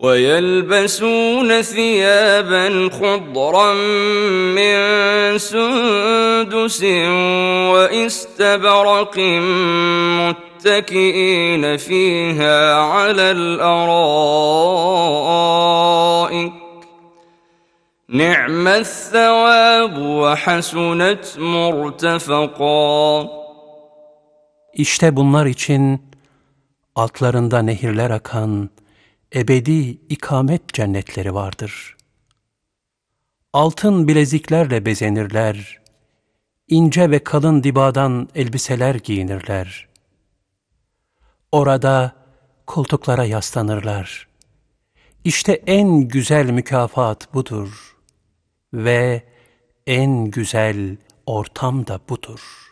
ويلبسون ثيابا خضرا من سندس وإستبرق متكئين فيها على الأرائك. نعم الثواب وحسنت مرتفقا. İşte bunlar için altlarında nehirler akan ebedi ikamet cennetleri vardır. Altın bileziklerle bezenirler, ince ve kalın dibadan elbiseler giyinirler. Orada koltuklara yaslanırlar. İşte en güzel mükafat budur ve en güzel ortam da budur.''